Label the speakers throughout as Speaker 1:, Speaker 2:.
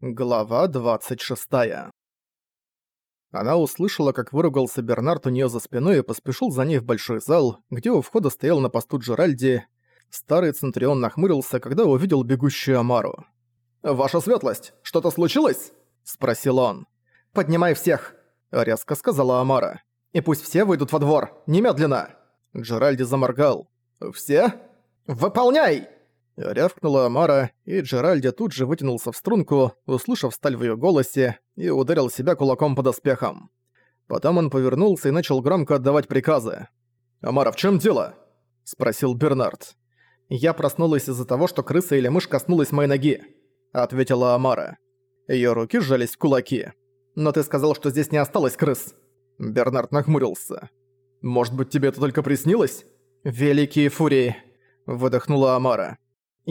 Speaker 1: Глава 26. Она услышала, как выругался Бернард у неё за спиной и поспешил за ней в большой зал, где у входа стоял на посту Джеральди. Старый Центурион нахмурился, когда увидел бегущую Амару. «Ваша светлость, что-то случилось?» – спросил он. «Поднимай всех!» – резко сказала Амара. «И пусть все выйдут во двор, немедленно!» Джеральди заморгал. «Все?» «Выполняй!» Рявкнула Амара, и Джеральди тут же вытянулся в струнку, услышав сталь в её голосе, и ударил себя кулаком по доспехам. Потом он повернулся и начал громко отдавать приказы. «Амара, в чём дело?» – спросил Бернард. «Я проснулась из-за того, что крыса или мышь коснулась моей ноги», – ответила Амара. Её руки сжались в кулаки. «Но ты сказал, что здесь не осталось крыс». Бернард нахмурился. «Может быть, тебе это только приснилось?» «Великие фурии», – выдохнула Амара.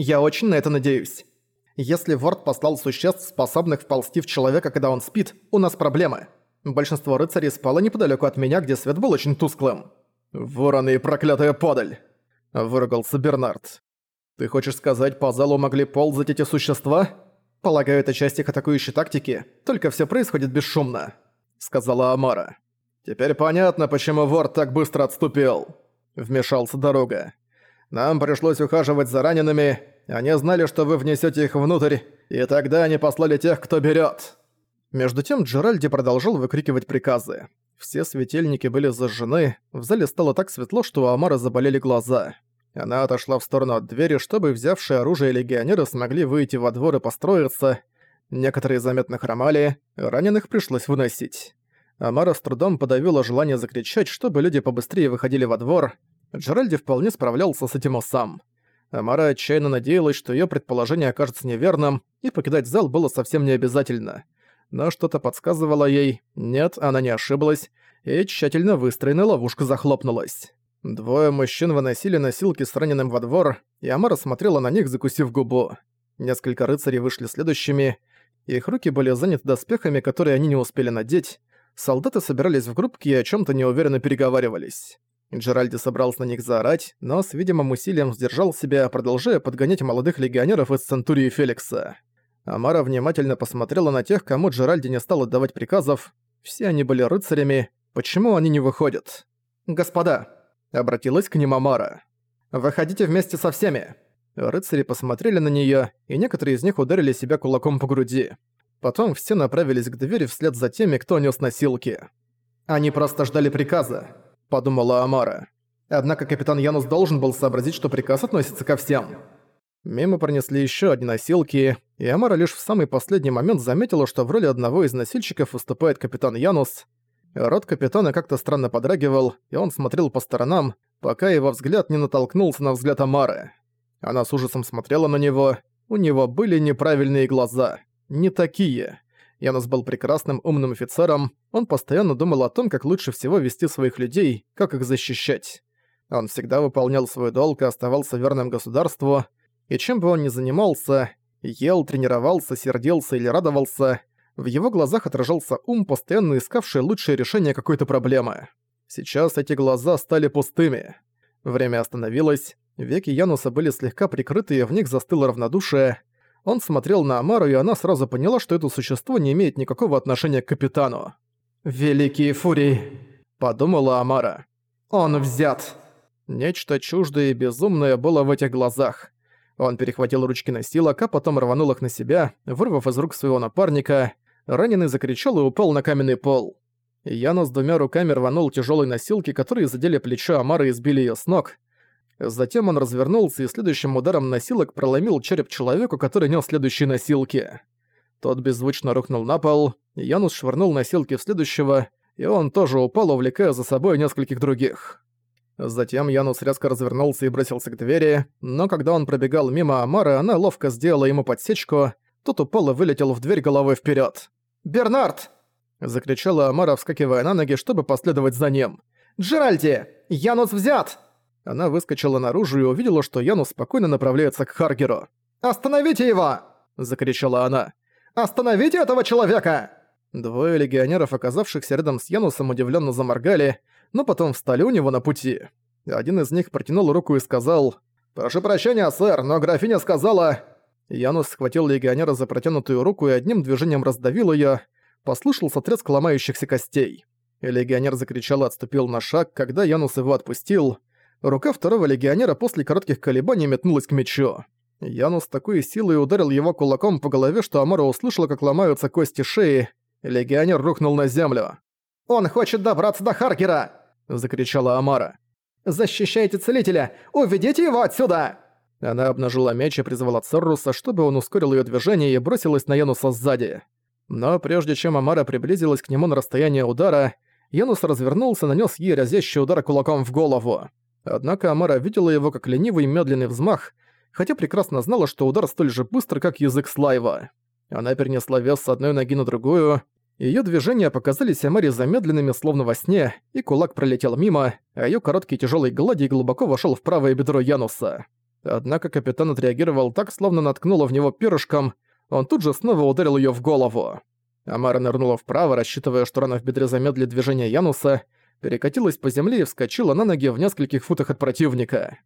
Speaker 1: Я очень на это надеюсь. Если Ворд послал существ, способных вползти в человека, когда он спит, у нас проблемы. Большинство рыцарей спало неподалеку от меня, где свет был очень тусклым. «Вороны и проклятая подаль!» – выругался Бернард. «Ты хочешь сказать, по залу могли ползать эти существа?» «Полагаю, это часть их атакующей тактики, только все происходит бесшумно», – сказала Амара. «Теперь понятно, почему Ворд так быстро отступил», – вмешался Дорога. Нам пришлось ухаживать за ранеными, они знали, что вы внесете их внутрь, и тогда они послали тех, кто берет. Между тем Джеральди продолжал выкрикивать приказы. Все светильники были зажжены, в зале стало так светло, что у Амара заболели глаза. Она отошла в сторону от двери, чтобы взявшие оружие легионеры смогли выйти во двор и построиться. Некоторые заметно хромали, раненых пришлось выносить. Амара с трудом подавила желание закричать, чтобы люди побыстрее выходили во двор, Джеральди вполне справлялся с этим сам. Амара отчаянно надеялась, что её предположение окажется неверным, и покидать зал было совсем не обязательно. Но что-то подсказывало ей, нет, она не ошиблась, и тщательно выстроенная ловушка захлопнулась. Двое мужчин выносили носилки с раненым во двор, и Амара смотрела на них, закусив губу. Несколько рыцарей вышли следующими, их руки были заняты доспехами, которые они не успели надеть. Солдаты собирались в группки и о чём-то неуверенно переговаривались. Джеральди собрался на них заорать, но с видимым усилием сдержал себя, продолжая подгонять молодых легионеров из Центурии Феликса. Амара внимательно посмотрела на тех, кому Джеральди не стал отдавать приказов. Все они были рыцарями. Почему они не выходят? «Господа!» — обратилась к ним Амара. «Выходите вместе со всеми!» Рыцари посмотрели на неё, и некоторые из них ударили себя кулаком по груди. Потом все направились к двери вслед за теми, кто нес носилки. Они просто ждали приказа. — подумала Амара. Однако капитан Янус должен был сообразить, что приказ относится ко всем. Мимо пронесли еще одни носилки, и Амара лишь в самый последний момент заметила, что в роли одного из носильщиков выступает капитан Янус. Рот капитана как-то странно подрагивал, и он смотрел по сторонам, пока его взгляд не натолкнулся на взгляд Амары. Она с ужасом смотрела на него, у него были неправильные глаза. Не такие. Янус был прекрасным умным офицером, он постоянно думал о том, как лучше всего вести своих людей, как их защищать. Он всегда выполнял свой долг и оставался верным государству, и чем бы он ни занимался, ел, тренировался, сердился или радовался, в его глазах отражался ум, постоянно искавший лучшее решение какой-то проблемы. Сейчас эти глаза стали пустыми. Время остановилось, веки Януса были слегка прикрыты, и в них застыло равнодушие, он смотрел на Амару, и она сразу поняла, что это существо не имеет никакого отношения к капитану. «Великие фурии», — подумала Амара. «Он взят». Нечто чуждое и безумное было в этих глазах. Он перехватил ручки носилок, а потом рванул их на себя, вырвав из рук своего напарника. Раненый закричал и упал на каменный пол. Яну с двумя руками рванул тяжелые носилки, которые задели плечо Амары и сбили ее с ног. Затем он развернулся и следующим ударом носилок проломил череп человеку, который нес следующие носилки. Тот беззвучно рухнул на пол, Янус швырнул носилки в следующего, и он тоже упал, увлекая за собой нескольких других. Затем Янус резко развернулся и бросился к двери, но когда он пробегал мимо Амары, она ловко сделала ему подсечку, тот упал и вылетел в дверь головой вперед. «Бернард!» — закричала Амара, вскакивая на ноги, чтобы последовать за ним. «Джеральди! Янус взят!» Она выскочила наружу и увидела, что Яну спокойно направляется к Харгеру. «Остановите его!» – закричала она. «Остановите этого человека!» Двое легионеров, оказавшихся рядом с Янусом, удивленно заморгали, но потом встали у него на пути. Один из них протянул руку и сказал «Прошу прощения, сэр, но графиня сказала...» Янус схватил легионера за протянутую руку и одним движением раздавил её. Послышался треск ломающихся костей. Легионер закричал и отступил на шаг, когда Янус его отпустил. Рука второго легионера после коротких колебаний метнулась к мечу. Янус с такой силой ударил его кулаком по голове, что Амара услышала, как ломаются кости шеи. Легионер рухнул на землю. «Он хочет добраться до Харгера!» – закричала Амара. «Защищайте целителя! Уведите его отсюда!» Она обнажила меч и призвала Церруса, чтобы он ускорил её движение и бросилась на Януса сзади. Но прежде чем Амара приблизилась к нему на расстояние удара, Янус развернулся и нанёс ей разящий удар кулаком в голову. Однако Амара видела его как ленивый медленный взмах, хотя прекрасно знала, что удар столь же быстр, как язык Слайва. Она перенесла вес с одной ноги на другую, Её движения показались Амаре замедленными, словно во сне, и кулак пролетел мимо, а её короткий тяжёлый гладий глубоко вошёл в правое бедро Януса. Однако капитан отреагировал так, словно наткнула в него перышком, он тут же снова ударил её в голову. Амара нырнула вправо, рассчитывая, что рана в бедре замедлит движение Януса, перекатилась по земле и вскочила на ноги в нескольких футах от противника.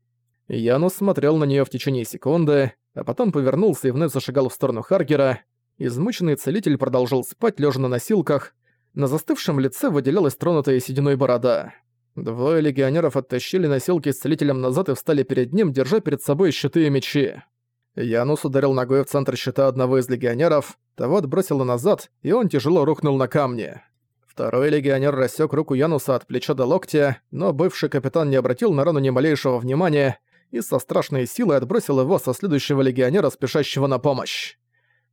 Speaker 1: Янус смотрел на неё в течение секунды, а потом повернулся и вновь зашагал в сторону Харгера. Измученный целитель продолжил спать, лежа на носилках. На застывшем лице выделялась тронутая сединой борода. Двое легионеров оттащили носилки с целителем назад и встали перед ним, держа перед собой щиты и мечи. Янус ударил ногой в центр щита одного из легионеров, того отбросило назад, и он тяжело рухнул на камни. Второй легионер рассек руку Януса от плеча до локтя, но бывший капитан не обратил на рану ни малейшего внимания и со страшной силой отбросил его со следующего легионера, спешащего на помощь.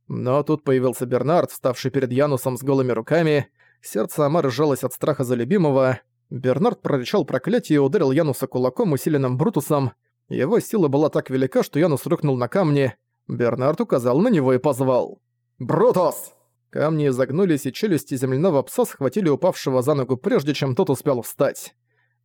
Speaker 1: Но тут появился Бернард, вставший перед Янусом с голыми руками. Сердце Амары сжалось от страха за любимого. Бернард прорычал проклятие и ударил Януса кулаком, усиленным Брутусом. Его сила была так велика, что Янус рухнул на камни. Бернард указал на него и позвал. «Брутус!» Камни изогнулись, и челюсти земляного пса схватили упавшего за ногу, прежде чем тот успел встать.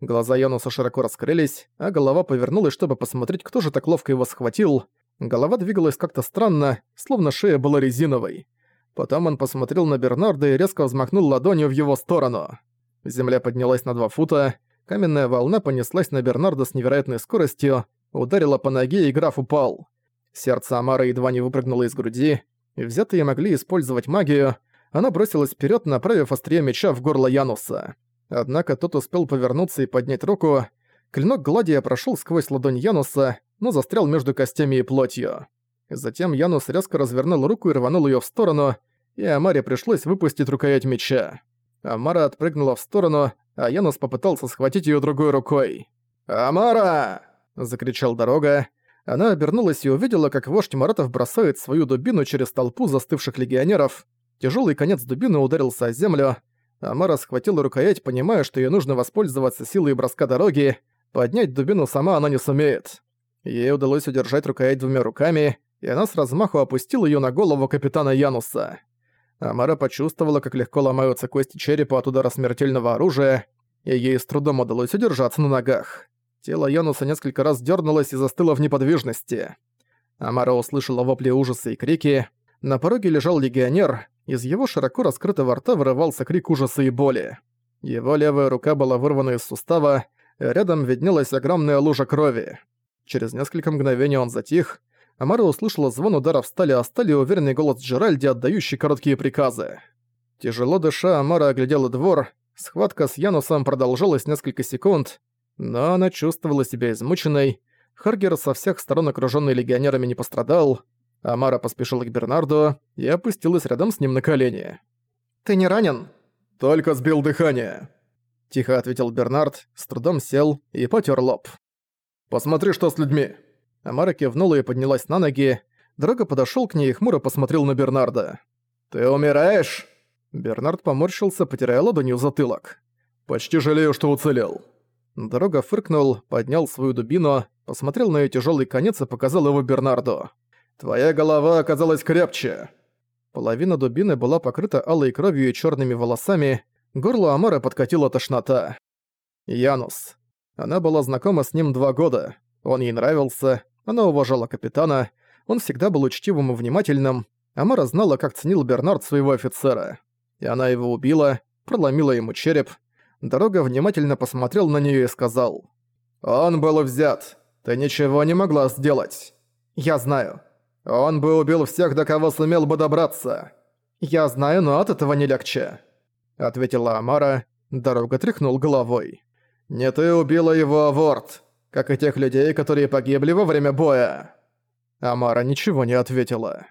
Speaker 1: Глаза Януса широко раскрылись, а голова повернулась, чтобы посмотреть, кто же так ловко его схватил. Голова двигалась как-то странно, словно шея была резиновой. Потом он посмотрел на Бернарда и резко взмахнул ладонью в его сторону. Земля поднялась на два фута, каменная волна понеслась на Бернарда с невероятной скоростью, ударила по ноге и граф упал. Сердце Амара едва не выпрыгнуло из груди, и взятые могли использовать магию, она бросилась вперед, направив острие меча в горло Януса. Однако тот успел повернуться и поднять руку. Клинок Гладия прошел сквозь ладонь Януса, но застрял между костями и плотью. Затем Янус резко развернул руку и рванул её в сторону, и Амаре пришлось выпустить рукоять меча. Амара отпрыгнула в сторону, а Янус попытался схватить её другой рукой. «Амара!» – закричал дорога. Она обернулась и увидела, как вождь Маратов бросает свою дубину через толпу застывших легионеров. Тяжёлый конец дубины ударился о землю. Амара схватила рукоять, понимая, что ей нужно воспользоваться силой броска дороги. Поднять дубину сама она не сумеет. Ей удалось удержать рукоять двумя руками, и она с размаху опустила её на голову капитана Януса. Амара почувствовала, как легко ломаются кости черепа от удара смертельного оружия, и ей с трудом удалось удержаться на ногах. Тело Януса несколько раз дернулось и застыло в неподвижности. Амара услышала вопли ужаса и крики. На пороге лежал легионер, из его широко раскрытого рта вырывался крик ужаса и боли. Его левая рука была вырвана из сустава, рядом виднелась огромная лужа крови. Через несколько мгновений он затих. Амара услышала звон ударов стали о стали и уверенный голос Джеральди, отдающий короткие приказы. Тяжело дыша, Амара оглядела двор. Схватка с Янусом продолжалась несколько секунд, но она чувствовала себя измученной. Харгер со всех сторон, окружённый легионерами, не пострадал. Амара поспешила к Бернарду и опустилась рядом с ним на колени. «Ты не ранен?» «Только сбил дыхание», — тихо ответил Бернард, с трудом сел и потёр лоб. «Посмотри, что с людьми!» Амара кивнула и поднялась на ноги. Дрога подошёл к ней и хмуро посмотрел на Бернарда. «Ты умираешь?» Бернард поморщился, потеряя ладонью затылок. «Почти жалею, что уцелел». Дорога фыркнул, поднял свою дубину, посмотрел на её тяжёлый конец и показал его Бернарду. «Твоя голова оказалась крепче!» Половина дубины была покрыта алой кровью и чёрными волосами, горло Амара подкатила тошнота. Янус. Она была знакома с ним два года. Он ей нравился, она уважала капитана, он всегда был учтивым и внимательным. Амара знала, как ценил Бернард своего офицера. И она его убила, проломила ему череп. Дорога внимательно посмотрел на нее и сказал. «Он был взят. Ты ничего не могла сделать. Я знаю. Он бы убил всех, до кого сумел бы добраться. Я знаю, но от этого не легче. Ответила Амара. Дорога тряхнул головой. Не ты убила его, Ворд, как и тех людей, которые погибли во время боя. Амара ничего не ответила.